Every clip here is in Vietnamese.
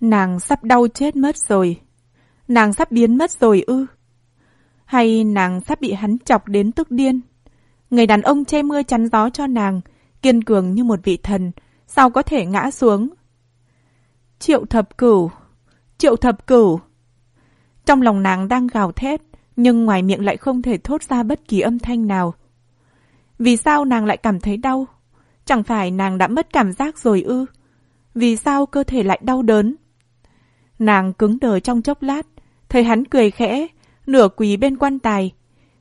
Nàng sắp đau chết mất rồi. Nàng sắp biến mất rồi ư? Hay nàng sắp bị hắn chọc đến tức điên? Người đàn ông che mưa chắn gió cho nàng, kiên cường như một vị thần, sao có thể ngã xuống? Triệu thập cửu, triệu thập cửu. Trong lòng nàng đang gào thét, nhưng ngoài miệng lại không thể thốt ra bất kỳ âm thanh nào. Vì sao nàng lại cảm thấy đau? Chẳng phải nàng đã mất cảm giác rồi ư? Vì sao cơ thể lại đau đớn? Nàng cứng đờ trong chốc lát, thấy hắn cười khẽ, nửa quỳ bên quan tài,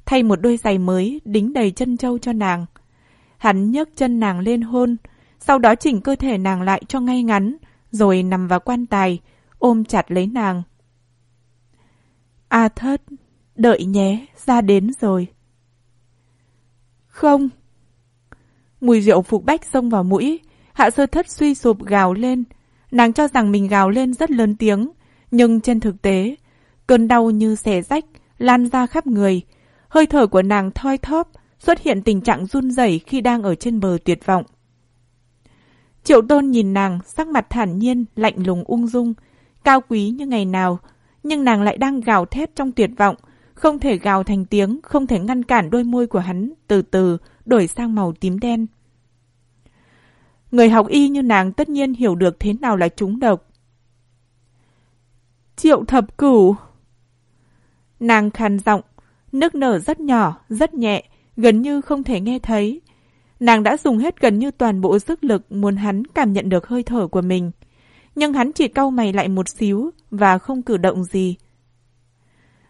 thay một đôi giày mới đính đầy chân châu cho nàng. Hắn nhấc chân nàng lên hôn, sau đó chỉnh cơ thể nàng lại cho ngay ngắn, rồi nằm vào quan tài, ôm chặt lấy nàng. A thất, đợi nhé, ra đến rồi. Không. Mùi rượu phục bách xông vào mũi, hạ sơ thất suy sụp gào lên. Nàng cho rằng mình gào lên rất lớn tiếng, nhưng trên thực tế, cơn đau như xẻ rách, lan ra khắp người. Hơi thở của nàng thoi thóp, xuất hiện tình trạng run rẩy khi đang ở trên bờ tuyệt vọng. Triệu tôn nhìn nàng, sắc mặt thản nhiên, lạnh lùng ung dung, cao quý như ngày nào, nhưng nàng lại đang gào thét trong tuyệt vọng, không thể gào thành tiếng, không thể ngăn cản đôi môi của hắn, từ từ đổi sang màu tím đen. Người học y như nàng tất nhiên hiểu được thế nào là trúng độc. Triệu thập cửu. Nàng khàn giọng, nước nở rất nhỏ, rất nhẹ, gần như không thể nghe thấy. Nàng đã dùng hết gần như toàn bộ sức lực muốn hắn cảm nhận được hơi thở của mình. Nhưng hắn chỉ cau mày lại một xíu và không cử động gì.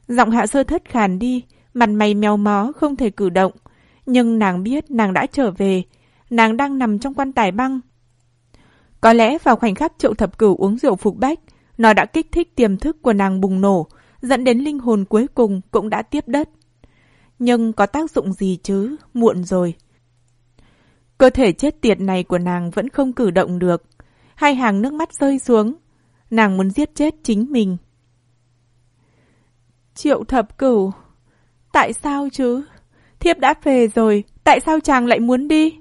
Giọng hạ sơ thất khàn đi, mặt mày mèo mó không thể cử động. Nhưng nàng biết nàng đã trở về, nàng đang nằm trong quan tài băng. Có lẽ vào khoảnh khắc triệu thập cửu uống rượu phục bách, nó đã kích thích tiềm thức của nàng bùng nổ, dẫn đến linh hồn cuối cùng cũng đã tiếp đất. Nhưng có tác dụng gì chứ, muộn rồi. Cơ thể chết tiệt này của nàng vẫn không cử động được. Hai hàng nước mắt rơi xuống. Nàng muốn giết chết chính mình. Triệu thập cửu. Tại sao chứ? Thiếp đã về rồi. Tại sao chàng lại muốn đi?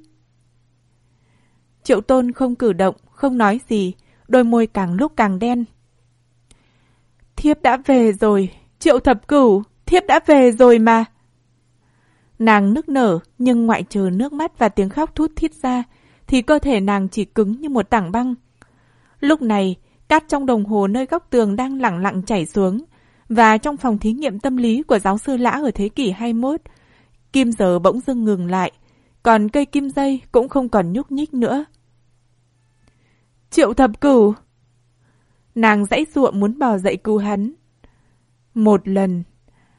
Triệu tôn không cử động, không nói gì. Đôi môi càng lúc càng đen. Thiếp đã về rồi. Triệu thập cửu. Thiếp đã về rồi mà. Nàng nức nở, nhưng ngoại trừ nước mắt và tiếng khóc thút thít ra, thì cơ thể nàng chỉ cứng như một tảng băng. Lúc này, cát trong đồng hồ nơi góc tường đang lặng lặng chảy xuống, và trong phòng thí nghiệm tâm lý của giáo sư Lã ở thế kỷ 21, kim giờ bỗng dưng ngừng lại, còn cây kim dây cũng không còn nhúc nhích nữa. Triệu thập cửu! Nàng dãy ruộng muốn bò dậy cứu hắn. Một lần,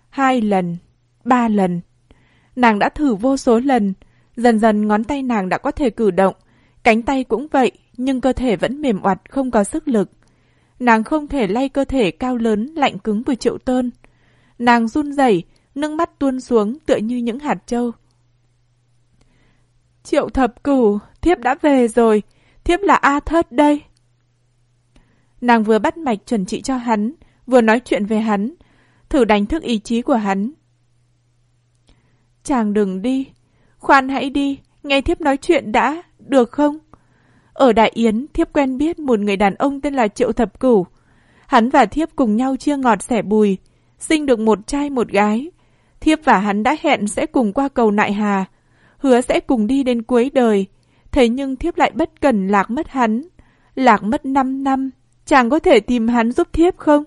hai lần, ba lần. Nàng đã thử vô số lần, dần dần ngón tay nàng đã có thể cử động, cánh tay cũng vậy, nhưng cơ thể vẫn mềm oặt không có sức lực. Nàng không thể lay cơ thể cao lớn lạnh cứng của triệu tôn. Nàng run rẩy, nước mắt tuôn xuống tựa như những hạt trâu. Triệu thập cửu, thiếp đã về rồi, thiếp là A Thất đây. Nàng vừa bắt mạch chuẩn trị cho hắn, vừa nói chuyện về hắn, thử đánh thức ý chí của hắn. Chàng đừng đi, khoan hãy đi, nghe thiếp nói chuyện đã, được không? Ở Đại Yến, thiếp quen biết một người đàn ông tên là Triệu Thập Cửu. Hắn và thiếp cùng nhau chia ngọt sẻ bùi, sinh được một trai một gái. Thiếp và hắn đã hẹn sẽ cùng qua cầu Nại Hà, hứa sẽ cùng đi đến cuối đời. Thế nhưng thiếp lại bất cần lạc mất hắn. Lạc mất 5 năm, chàng có thể tìm hắn giúp thiếp không?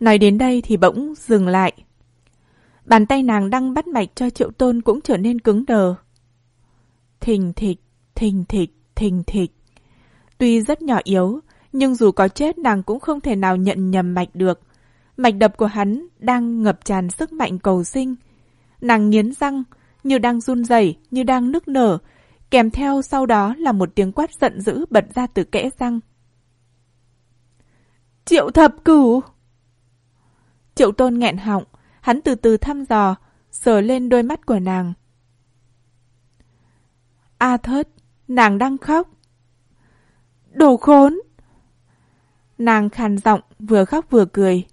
Nói đến đây thì bỗng dừng lại. Bàn tay nàng đang bắt mạch cho triệu tôn cũng trở nên cứng đờ. Thình thịch, thình thịch, thình thịch. Tuy rất nhỏ yếu, nhưng dù có chết nàng cũng không thể nào nhận nhầm mạch được. Mạch đập của hắn đang ngập tràn sức mạnh cầu sinh. Nàng nghiến răng, như đang run rẩy, như đang nức nở, kèm theo sau đó là một tiếng quát giận dữ bật ra từ kẽ răng. Triệu thập cửu! Triệu tôn nghẹn họng, hắn từ từ thăm dò, sờ lên đôi mắt của nàng. A thớt, nàng đang khóc. Đồ khốn! Nàng khàn giọng, vừa khóc vừa cười.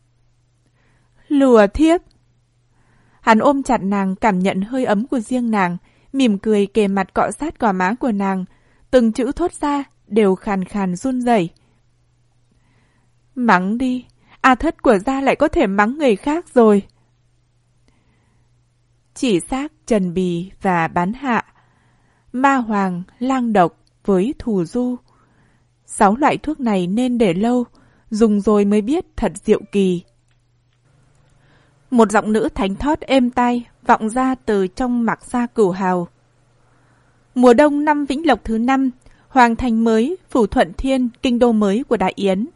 Lùa thiếp! Hắn ôm chặt nàng cảm nhận hơi ấm của riêng nàng, mỉm cười kề mặt cọ sát gò má của nàng, từng chữ thốt ra đều khàn khàn run rẩy. Mắng đi, A thất của gia lại có thể mắng người khác rồi. Chỉ xác Trần Bì và Bán Hạ, Ma Hoàng, Lang Độc với Thù Du. Sáu loại thuốc này nên để lâu, dùng rồi mới biết thật diệu kỳ. Một giọng nữ thánh thót êm tai vọng ra từ trong mặc xa cửu hào. Mùa đông năm Vĩnh Lộc thứ năm, Hoàng thành mới, phủ thuận thiên, kinh đô mới của Đại Yến.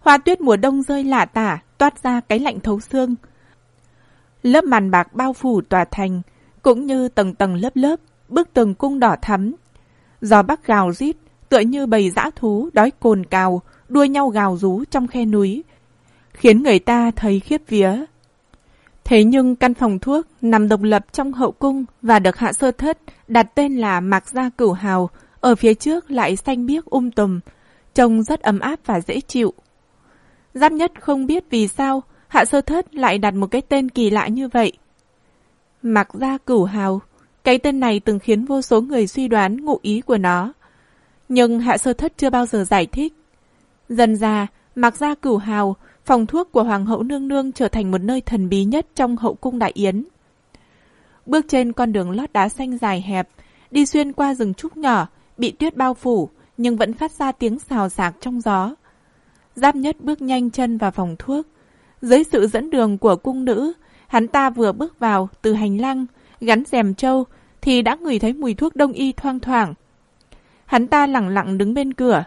Hoa tuyết mùa đông rơi lạ tả, toát ra cái lạnh thấu xương. Lớp màn bạc bao phủ tòa thành, cũng như tầng tầng lớp lớp, bức tường cung đỏ thắm. Gió bắc gào rít, tựa như bầy dã thú đói cồn cào, đua nhau gào rú trong khe núi, khiến người ta thấy khiếp vía. Thế nhưng căn phòng thuốc nằm độc lập trong hậu cung và được hạ sơ thất đặt tên là Mạc Gia Cửu Hào, ở phía trước lại xanh biếc um tùm, trông rất ấm áp và dễ chịu. Giáp nhất không biết vì sao hạ sơ thất lại đặt một cái tên kỳ lạ như vậy. Mạc Gia Cửu Hào, cái tên này từng khiến vô số người suy đoán ngụ ý của nó. Nhưng hạ sơ thất chưa bao giờ giải thích. Dần ra, Mạc Gia Cửu Hào phòng thuốc của Hoàng hậu Nương Nương trở thành một nơi thần bí nhất trong hậu cung đại yến. Bước trên con đường lót đá xanh dài hẹp, đi xuyên qua rừng trúc nhỏ, bị tuyết bao phủ, nhưng vẫn phát ra tiếng xào xạc trong gió. Giáp nhất bước nhanh chân vào phòng thuốc. Dưới sự dẫn đường của cung nữ, hắn ta vừa bước vào từ hành lang, gắn rèm trâu, thì đã ngửi thấy mùi thuốc đông y thoang thoảng. Hắn ta lặng lặng đứng bên cửa.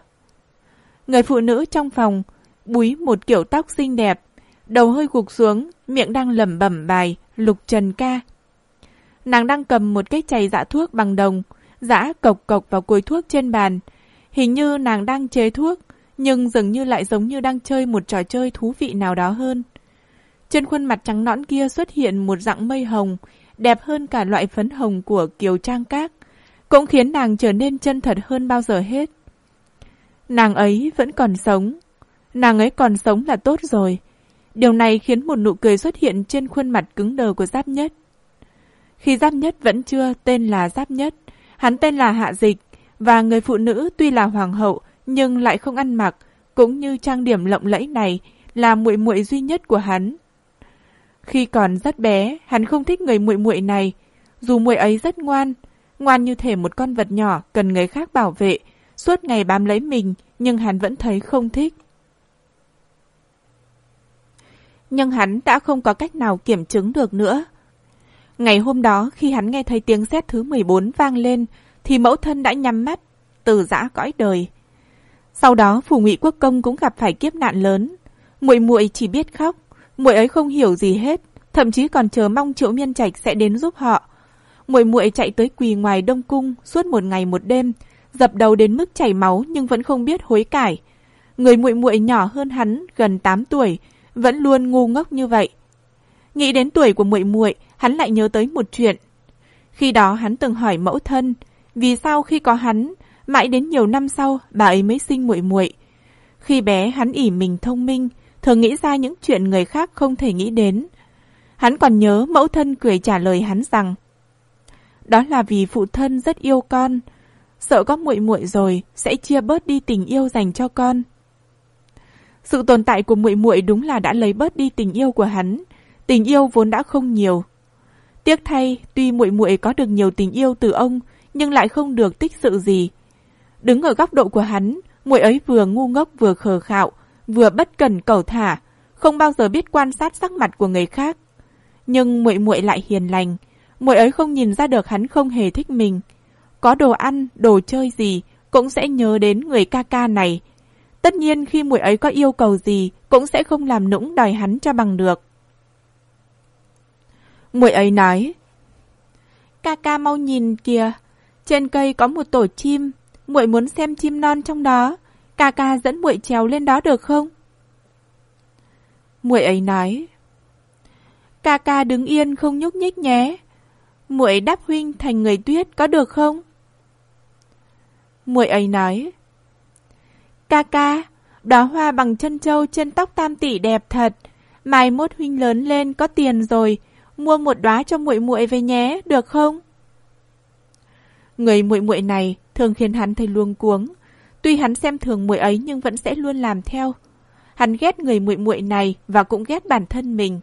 Người phụ nữ trong phòng búi một kiểu tóc xinh đẹp, đầu hơi gục xuống, miệng đang lẩm bẩm bài Lục Trần Ca. Nàng đang cầm một cái chày dã thuốc bằng đồng, dã cộc cộc vào cối thuốc trên bàn. Hình như nàng đang chế thuốc, nhưng dường như lại giống như đang chơi một trò chơi thú vị nào đó hơn. Trên khuôn mặt trắng nõn kia xuất hiện một dạng mây hồng, đẹp hơn cả loại phấn hồng của Kiều Trang Các, cũng khiến nàng trở nên chân thật hơn bao giờ hết. Nàng ấy vẫn còn sống, Nàng ấy còn sống là tốt rồi. Điều này khiến một nụ cười xuất hiện trên khuôn mặt cứng đờ của Giáp Nhất. Khi Giáp Nhất vẫn chưa tên là Giáp Nhất, hắn tên là Hạ Dịch, và người phụ nữ tuy là hoàng hậu nhưng lại không ăn mặc, cũng như trang điểm lộng lẫy này là muội muội duy nhất của hắn. Khi còn rất bé, hắn không thích người muội muội này, dù muội ấy rất ngoan, ngoan như thể một con vật nhỏ cần người khác bảo vệ, suốt ngày bám lấy mình, nhưng hắn vẫn thấy không thích nhưng hắn đã không có cách nào kiểm chứng được nữa. Ngày hôm đó, khi hắn nghe thấy tiếng sét thứ 14 vang lên, thì mẫu thân đã nhắm mắt, từ giã cõi đời. Sau đó, phủ ngụy quốc công cũng gặp phải kiếp nạn lớn. muội muội chỉ biết khóc, muội ấy không hiểu gì hết, thậm chí còn chờ mong triệu miên trạch sẽ đến giúp họ. muội muội chạy tới quỳ ngoài đông cung suốt một ngày một đêm, dập đầu đến mức chảy máu nhưng vẫn không biết hối cải. Người muội muội nhỏ hơn hắn gần 8 tuổi, vẫn luôn ngu ngốc như vậy. Nghĩ đến tuổi của muội muội, hắn lại nhớ tới một chuyện. Khi đó hắn từng hỏi mẫu thân, vì sao khi có hắn, mãi đến nhiều năm sau bà ấy mới sinh muội muội. Khi bé hắn ỉ mình thông minh, thường nghĩ ra những chuyện người khác không thể nghĩ đến. Hắn còn nhớ mẫu thân cười trả lời hắn rằng Đó là vì phụ thân rất yêu con, sợ có muội muội rồi sẽ chia bớt đi tình yêu dành cho con. Sự tồn tại của muội muội đúng là đã lấy bớt đi tình yêu của hắn. Tình yêu vốn đã không nhiều. Tiếc thay, tuy muội muội có được nhiều tình yêu từ ông, nhưng lại không được tích sự gì. Đứng ở góc độ của hắn, muội ấy vừa ngu ngốc vừa khờ khạo, vừa bất cần cầu thả, không bao giờ biết quan sát sắc mặt của người khác. Nhưng muội muội lại hiền lành, muội ấy không nhìn ra được hắn không hề thích mình. Có đồ ăn, đồ chơi gì cũng sẽ nhớ đến người ca ca này, Tất nhiên khi muội ấy có yêu cầu gì cũng sẽ không làm nũng đòi hắn cho bằng được. Muội ấy nói, ca ca mau nhìn kìa, trên cây có một tổ chim, muội muốn xem chim non trong đó, ca ca dẫn muội trèo lên đó được không? Muội ấy nói, ca ca đứng yên không nhúc nhích nhé, muội đáp huynh thành người tuyết có được không? Muội ấy nói, Ca ca, đóa hoa bằng chân châu trên tóc tam tỷ đẹp thật. Mai mốt huynh lớn lên có tiền rồi, mua một đóa cho muội muội về nhé, được không? Người muội muội này thường khiến hắn thấy luống cuống. Tuy hắn xem thường muội ấy nhưng vẫn sẽ luôn làm theo. Hắn ghét người muội muội này và cũng ghét bản thân mình.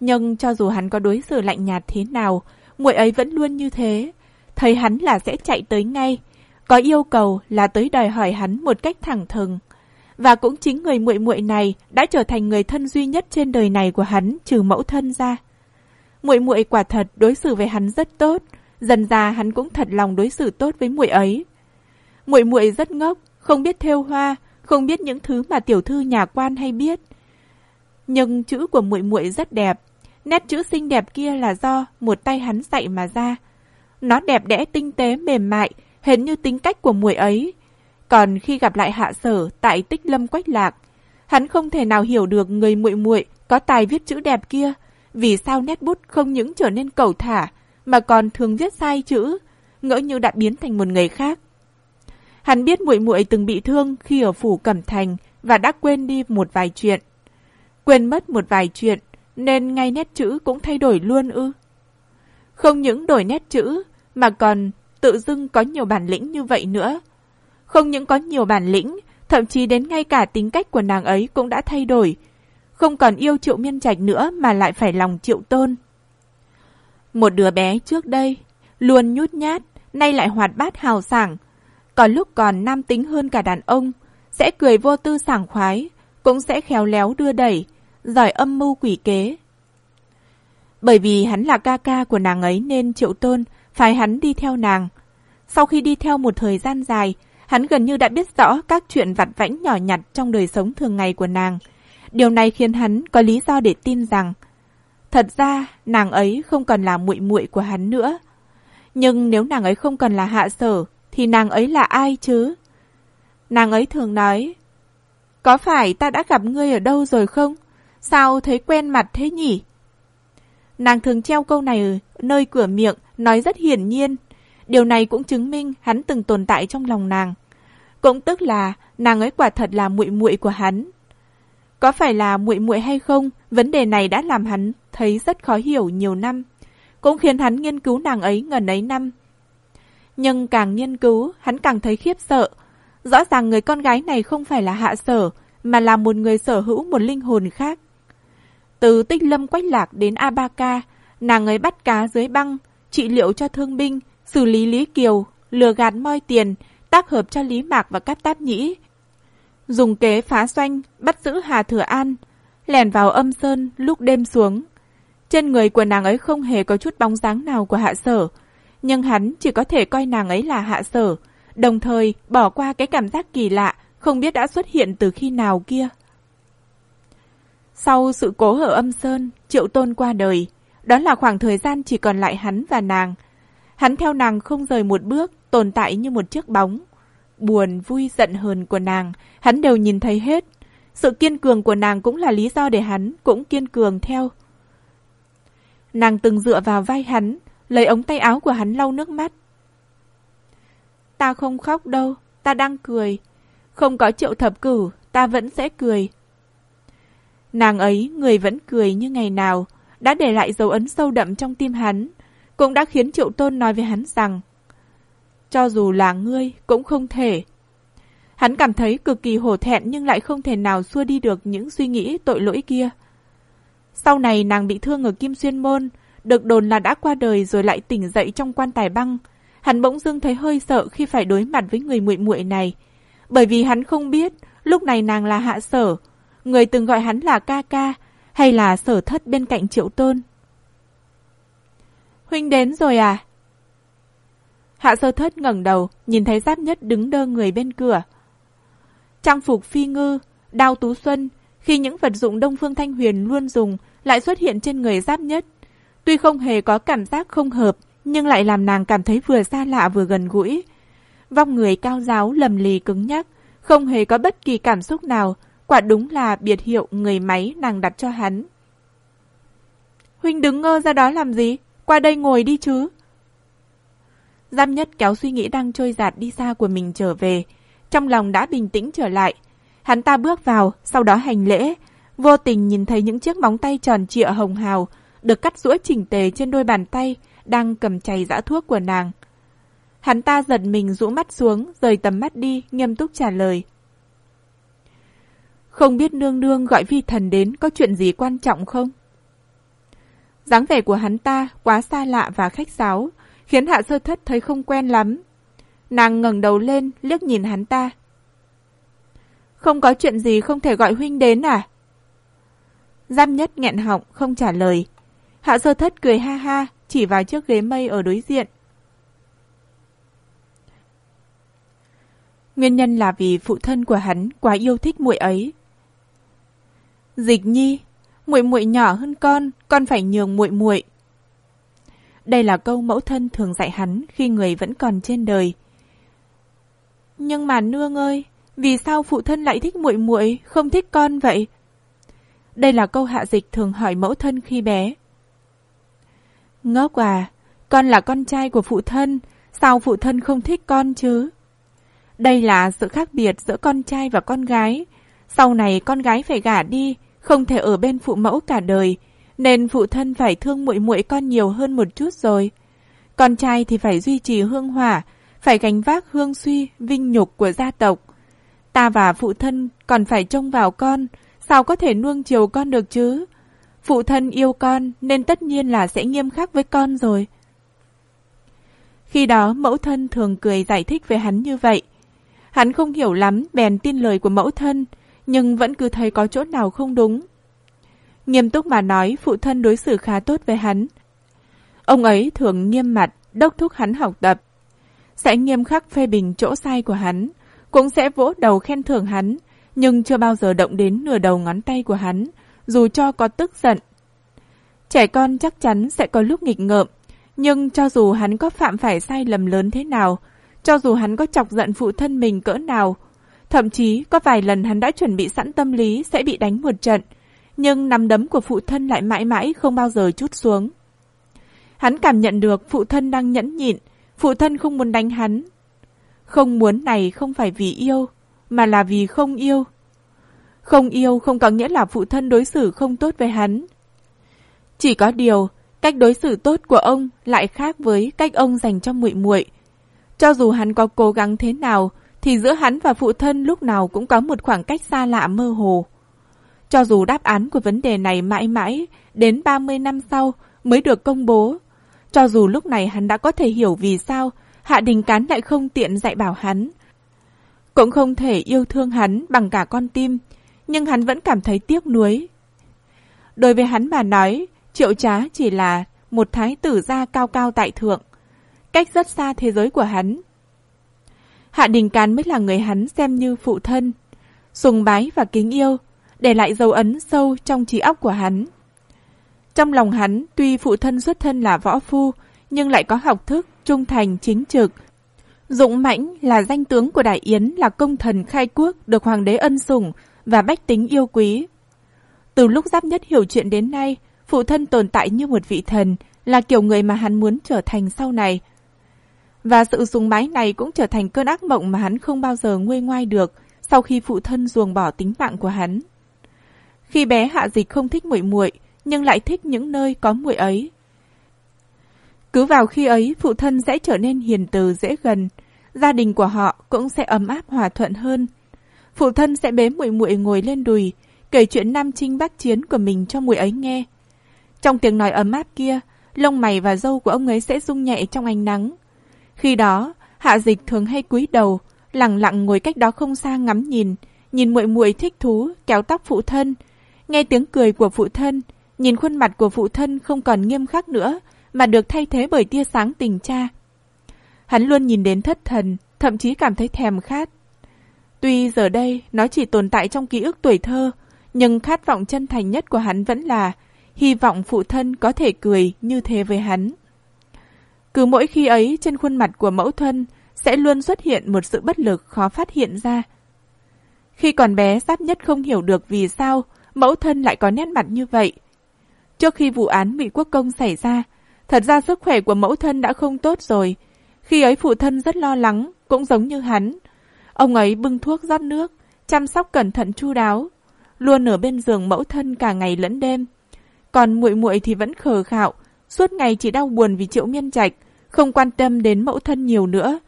Nhưng cho dù hắn có đối xử lạnh nhạt thế nào, muội ấy vẫn luôn như thế. Thấy hắn là sẽ chạy tới ngay, có yêu cầu là tới đòi hỏi hắn một cách thẳng thừng. Và cũng chính người muội muội này đã trở thành người thân duy nhất trên đời này của hắn trừ mẫu thân ra. Muội muội quả thật đối xử với hắn rất tốt, dần ra hắn cũng thật lòng đối xử tốt với muội ấy. Muội muội rất ngốc, không biết thêu hoa, không biết những thứ mà tiểu thư nhà quan hay biết. Nhưng chữ của muội muội rất đẹp, nét chữ xinh đẹp kia là do một tay hắn dạy mà ra. Nó đẹp đẽ tinh tế mềm mại, hệt như tính cách của muội ấy. Còn khi gặp lại hạ sở tại tích lâm quách lạc, hắn không thể nào hiểu được người muội muội có tài viết chữ đẹp kia, vì sao nét bút không những trở nên cầu thả, mà còn thường viết sai chữ, ngỡ như đã biến thành một người khác. Hắn biết muội muội từng bị thương khi ở phủ Cẩm Thành và đã quên đi một vài chuyện. Quên mất một vài chuyện, nên ngay nét chữ cũng thay đổi luôn ư. Không những đổi nét chữ, mà còn tự dưng có nhiều bản lĩnh như vậy nữa. Không những có nhiều bản lĩnh, thậm chí đến ngay cả tính cách của nàng ấy cũng đã thay đổi. Không còn yêu triệu miên trạch nữa mà lại phải lòng triệu tôn. Một đứa bé trước đây, luôn nhút nhát, nay lại hoạt bát hào sảng. Có lúc còn nam tính hơn cả đàn ông, sẽ cười vô tư sảng khoái, cũng sẽ khéo léo đưa đẩy, giỏi âm mưu quỷ kế. Bởi vì hắn là ca ca của nàng ấy nên triệu tôn phải hắn đi theo nàng. Sau khi đi theo một thời gian dài, hắn gần như đã biết rõ các chuyện vặt vãnh nhỏ nhặt trong đời sống thường ngày của nàng. Điều này khiến hắn có lý do để tin rằng thật ra nàng ấy không còn là muội muội của hắn nữa. Nhưng nếu nàng ấy không còn là hạ sở, thì nàng ấy là ai chứ? Nàng ấy thường nói, có phải ta đã gặp ngươi ở đâu rồi không? Sao thấy quen mặt thế nhỉ? Nàng thường treo câu này nơi cửa miệng, nói rất hiển nhiên. Điều này cũng chứng minh hắn từng tồn tại trong lòng nàng. Cũng tức là nàng ấy quả thật là muội muội của hắn. Có phải là muội muội hay không, vấn đề này đã làm hắn thấy rất khó hiểu nhiều năm, cũng khiến hắn nghiên cứu nàng ấy ngần ấy năm. Nhưng càng nghiên cứu, hắn càng thấy khiếp sợ. Rõ ràng người con gái này không phải là hạ sở, mà là một người sở hữu một linh hồn khác. Từ tích lâm quách lạc đến Abaka, nàng ấy bắt cá dưới băng, trị liệu cho thương binh, xử lý Lý Kiều, lừa gạt moi tiền, tác hợp cho Lý Mạc và các táp nhĩ. Dùng kế phá doanh, bắt giữ Hà Thừa An, lèn vào âm sơn lúc đêm xuống. Trên người của nàng ấy không hề có chút bóng dáng nào của hạ sở, nhưng hắn chỉ có thể coi nàng ấy là hạ sở, đồng thời bỏ qua cái cảm giác kỳ lạ, không biết đã xuất hiện từ khi nào kia. Sau sự cố ở âm sơn, triệu tôn qua đời, đó là khoảng thời gian chỉ còn lại hắn và nàng. Hắn theo nàng không rời một bước, tồn tại như một chiếc bóng. Buồn, vui, giận hờn của nàng, hắn đều nhìn thấy hết. Sự kiên cường của nàng cũng là lý do để hắn cũng kiên cường theo. Nàng từng dựa vào vai hắn, lấy ống tay áo của hắn lau nước mắt. Ta không khóc đâu, ta đang cười. Không có triệu thập cử, ta vẫn sẽ cười. Nàng ấy, người vẫn cười như ngày nào, đã để lại dấu ấn sâu đậm trong tim hắn, cũng đã khiến Triệu Tôn nói với hắn rằng cho dù là ngươi cũng không thể. Hắn cảm thấy cực kỳ hổ thẹn nhưng lại không thể nào xua đi được những suy nghĩ tội lỗi kia. Sau này nàng bị thương ở Kim Xuyên Môn, được đồn là đã qua đời rồi lại tỉnh dậy trong quan tài băng. Hắn bỗng dưng thấy hơi sợ khi phải đối mặt với người muội muội này, bởi vì hắn không biết lúc này nàng là hạ sở, người từng gọi hắn là ca ca, hay là sở thất bên cạnh triệu tôn. Huynh đến rồi à? Hạ sơ thất ngẩng đầu, nhìn thấy giáp nhất đứng đơ người bên cửa. Trang phục phi ngư, đao tú xuân, khi những vật dụng Đông Phương Thanh Huyền luôn dùng lại xuất hiện trên người giáp nhất. Tuy không hề có cảm giác không hợp, nhưng lại làm nàng cảm thấy vừa xa lạ vừa gần gũi. Vong người cao giáo lầm lì cứng nhắc, không hề có bất kỳ cảm xúc nào, quả đúng là biệt hiệu người máy nàng đặt cho hắn. Huynh đứng ngơ ra đó làm gì? Qua đây ngồi đi chứ. Giam nhất kéo suy nghĩ đang trôi giạt đi xa của mình trở về. Trong lòng đã bình tĩnh trở lại. Hắn ta bước vào, sau đó hành lễ. Vô tình nhìn thấy những chiếc móng tay tròn trịa hồng hào, được cắt rũa chỉnh tề trên đôi bàn tay, đang cầm chày dã thuốc của nàng. Hắn ta giật mình rũ mắt xuống, rời tầm mắt đi, nghiêm túc trả lời. Không biết nương nương gọi vi thần đến có chuyện gì quan trọng không? dáng vẻ của hắn ta quá xa lạ và khách sáo, khiến hạ sơ thất thấy không quen lắm. Nàng ngẩng đầu lên, liếc nhìn hắn ta. Không có chuyện gì không thể gọi huynh đến à? Giam nhất nghẹn họng, không trả lời. Hạ sơ thất cười ha ha, chỉ vào chiếc ghế mây ở đối diện. Nguyên nhân là vì phụ thân của hắn quá yêu thích muội ấy. Dịch nhi, muội muội nhỏ hơn con, con phải nhường muội muội. Đây là câu mẫu thân thường dạy hắn khi người vẫn còn trên đời. Nhưng mà nương ơi, vì sao phụ thân lại thích muội muội, không thích con vậy? Đây là câu hạ dịch thường hỏi mẫu thân khi bé. Ngốc à, con là con trai của phụ thân, sao phụ thân không thích con chứ? Đây là sự khác biệt giữa con trai và con gái. Sau này con gái phải gả đi, không thể ở bên phụ mẫu cả đời, nên phụ thân phải thương muội muội con nhiều hơn một chút rồi. Con trai thì phải duy trì hương hỏa, phải gánh vác hương suy, vinh nhục của gia tộc. Ta và phụ thân còn phải trông vào con, sao có thể nuông chiều con được chứ? Phụ thân yêu con nên tất nhiên là sẽ nghiêm khắc với con rồi. Khi đó mẫu thân thường cười giải thích về hắn như vậy. Hắn không hiểu lắm bèn tin lời của mẫu thân, nhưng vẫn cứ thấy có chỗ nào không đúng. Nghiêm túc mà nói phụ thân đối xử khá tốt với hắn. Ông ấy thường nghiêm mặt, đốc thúc hắn học tập. Sẽ nghiêm khắc phê bình chỗ sai của hắn, cũng sẽ vỗ đầu khen thưởng hắn, nhưng chưa bao giờ động đến nửa đầu ngón tay của hắn, dù cho có tức giận. Trẻ con chắc chắn sẽ có lúc nghịch ngợm, nhưng cho dù hắn có phạm phải sai lầm lớn thế nào, cho dù hắn có chọc giận phụ thân mình cỡ nào, thậm chí có vài lần hắn đã chuẩn bị sẵn tâm lý sẽ bị đánh một trận, nhưng nắm đấm của phụ thân lại mãi mãi không bao giờ chút xuống. Hắn cảm nhận được phụ thân đang nhẫn nhịn, phụ thân không muốn đánh hắn. Không muốn này không phải vì yêu, mà là vì không yêu. Không yêu không có nghĩa là phụ thân đối xử không tốt với hắn. Chỉ có điều, cách đối xử tốt của ông lại khác với cách ông dành cho muội muội. Cho dù hắn có cố gắng thế nào, thì giữa hắn và phụ thân lúc nào cũng có một khoảng cách xa lạ mơ hồ. Cho dù đáp án của vấn đề này mãi mãi, đến 30 năm sau mới được công bố, cho dù lúc này hắn đã có thể hiểu vì sao Hạ Đình Cán lại không tiện dạy bảo hắn, cũng không thể yêu thương hắn bằng cả con tim, nhưng hắn vẫn cảm thấy tiếc nuối. Đối với hắn mà nói, triệu trá chỉ là một thái tử gia cao cao tại thượng, cách rất xa thế giới của hắn. Hạ Đình Cán mới là người hắn xem như phụ thân, sùng bái và kính yêu, để lại dấu ấn sâu trong trí óc của hắn. Trong lòng hắn, tuy phụ thân xuất thân là võ phu, nhưng lại có học thức, trung thành, chính trực. Dũng mãnh là danh tướng của Đại Yến là công thần khai quốc được hoàng đế ân sủng và bách tính yêu quý. Từ lúc giáp nhất hiểu chuyện đến nay, phụ thân tồn tại như một vị thần, là kiểu người mà hắn muốn trở thành sau này. Và sự sùng bái này cũng trở thành cơn ác mộng mà hắn không bao giờ nguôi ngoai được sau khi phụ thân ruồng bỏ tính mạng của hắn. Khi bé Hạ Dịch không thích muội muội, nhưng lại thích những nơi có muội ấy. Cứ vào khi ấy, phụ thân sẽ trở nên hiền từ dễ gần, gia đình của họ cũng sẽ ấm áp hòa thuận hơn. Phụ thân sẽ bế muội muội ngồi lên đùi, kể chuyện nam chinh bắc chiến của mình cho muội ấy nghe. Trong tiếng nói ấm áp kia, lông mày và râu của ông ấy sẽ rung nhẹ trong ánh nắng. Khi đó, Hạ Dịch thường hay cúi đầu, lặng lặng ngồi cách đó không xa ngắm nhìn, nhìn muội muội thích thú kéo tóc phụ thân, nghe tiếng cười của phụ thân, nhìn khuôn mặt của phụ thân không còn nghiêm khắc nữa, mà được thay thế bởi tia sáng tình cha. Hắn luôn nhìn đến thất thần, thậm chí cảm thấy thèm khát. Tuy giờ đây nó chỉ tồn tại trong ký ức tuổi thơ, nhưng khát vọng chân thành nhất của hắn vẫn là hy vọng phụ thân có thể cười như thế với hắn. Cứ mỗi khi ấy trên khuôn mặt của mẫu thân sẽ luôn xuất hiện một sự bất lực khó phát hiện ra. Khi còn bé Giáp Nhất không hiểu được vì sao mẫu thân lại có nét mặt như vậy. Trước khi vụ án bị quốc công xảy ra, thật ra sức khỏe của mẫu thân đã không tốt rồi. Khi ấy phụ thân rất lo lắng, cũng giống như hắn. Ông ấy bưng thuốc rót nước, chăm sóc cẩn thận chu đáo, luôn ở bên giường mẫu thân cả ngày lẫn đêm. Còn muội muội thì vẫn khờ khạo, suốt ngày chỉ đau buồn vì Triệu Miên Trạch, không quan tâm đến mẫu thân nhiều nữa.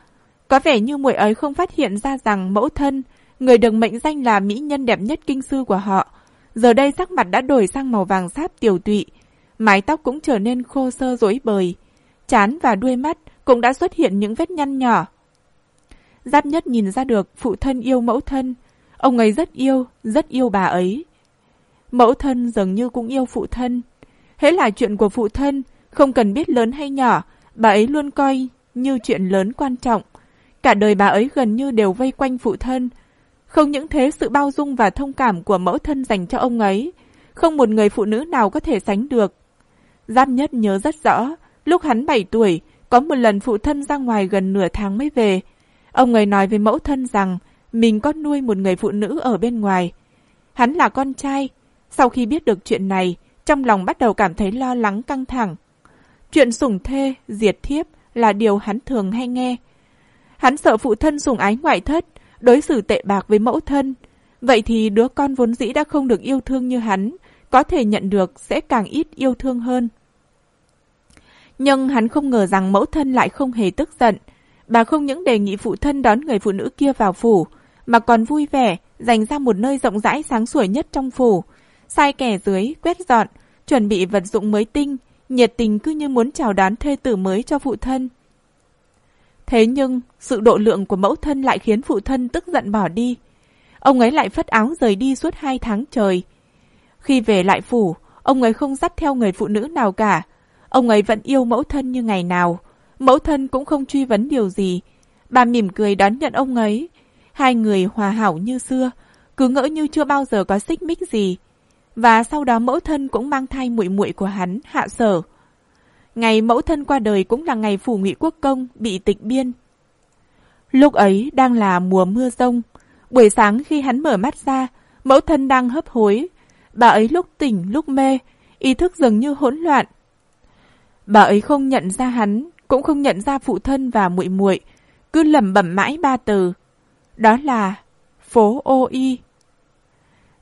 Có vẻ như muội ấy không phát hiện ra rằng mẫu thân, người được mệnh danh là mỹ nhân đẹp nhất kinh sư của họ, giờ đây sắc mặt đã đổi sang màu vàng sáp tiểu tụy, mái tóc cũng trở nên khô sơ rối bời, chán và đuôi mắt cũng đã xuất hiện những vết nhăn nhỏ. Giáp nhất nhìn ra được phụ thân yêu mẫu thân, ông ấy rất yêu, rất yêu bà ấy. Mẫu thân dường như cũng yêu phụ thân. Hễ là chuyện của phụ thân, không cần biết lớn hay nhỏ, bà ấy luôn coi như chuyện lớn quan trọng. Cả đời bà ấy gần như đều vây quanh phụ thân. Không những thế sự bao dung và thông cảm của mẫu thân dành cho ông ấy, không một người phụ nữ nào có thể sánh được. Giáp nhất nhớ rất rõ, lúc hắn 7 tuổi, có một lần phụ thân ra ngoài gần nửa tháng mới về. Ông ấy nói với mẫu thân rằng mình có nuôi một người phụ nữ ở bên ngoài. Hắn là con trai. Sau khi biết được chuyện này, trong lòng bắt đầu cảm thấy lo lắng căng thẳng. Chuyện sủng thê, diệt thiếp là điều hắn thường hay nghe. Hắn sợ phụ thân sủng ái ngoại thất, đối xử tệ bạc với mẫu thân. Vậy thì đứa con vốn dĩ đã không được yêu thương như hắn, có thể nhận được sẽ càng ít yêu thương hơn. Nhưng hắn không ngờ rằng mẫu thân lại không hề tức giận. Bà không những đề nghị phụ thân đón người phụ nữ kia vào phủ, mà còn vui vẻ dành ra một nơi rộng rãi sáng sủa nhất trong phủ, sai kẻ dưới quét dọn, chuẩn bị vật dụng mới tinh, nhiệt tình cứ như muốn chào đón thê tử mới cho phụ thân. Thế nhưng, sự độ lượng của mẫu thân lại khiến phụ thân tức giận bỏ đi. Ông ấy lại phất áo rời đi suốt hai tháng trời. Khi về lại phủ, ông ấy không dắt theo người phụ nữ nào cả. Ông ấy vẫn yêu mẫu thân như ngày nào. Mẫu thân cũng không truy vấn điều gì. Bà mỉm cười đón nhận ông ấy. Hai người hòa hảo như xưa, cứ ngỡ như chưa bao giờ có xích mích gì. Và sau đó mẫu thân cũng mang thai muội muội của hắn, hạ sở. Ngày mẫu thân qua đời cũng là ngày phủ nghị quốc công bị tịch biên. Lúc ấy đang là mùa mưa rông. Buổi sáng khi hắn mở mắt ra, mẫu thân đang hấp hối. Bà ấy lúc tỉnh lúc mê, ý thức dường như hỗn loạn. Bà ấy không nhận ra hắn, cũng không nhận ra phụ thân và muội muội, cứ lẩm bẩm mãi ba từ. Đó là phố ô y.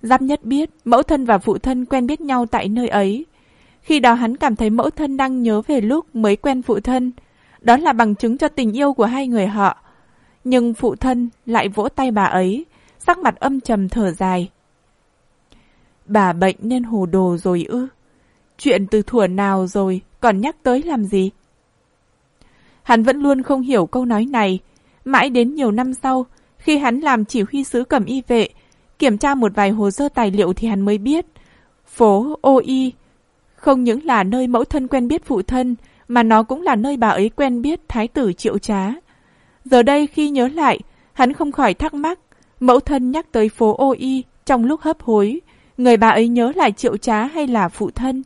Giáp nhất biết mẫu thân và phụ thân quen biết nhau tại nơi ấy. Khi đó hắn cảm thấy mẫu thân đang nhớ về lúc mới quen phụ thân. Đó là bằng chứng cho tình yêu của hai người họ. Nhưng phụ thân lại vỗ tay bà ấy, sắc mặt âm trầm thở dài. Bà bệnh nên hồ đồ rồi ư. Chuyện từ thuở nào rồi, còn nhắc tới làm gì? Hắn vẫn luôn không hiểu câu nói này. Mãi đến nhiều năm sau, khi hắn làm chỉ huy sứ cầm y vệ, kiểm tra một vài hồ sơ tài liệu thì hắn mới biết. Phố Oi không những là nơi mẫu thân quen biết phụ thân, mà nó cũng là nơi bà ấy quen biết thái tử triệu trá. Giờ đây khi nhớ lại, hắn không khỏi thắc mắc, mẫu thân nhắc tới phố Oi trong lúc hấp hối, người bà ấy nhớ lại triệu trá hay là phụ thân?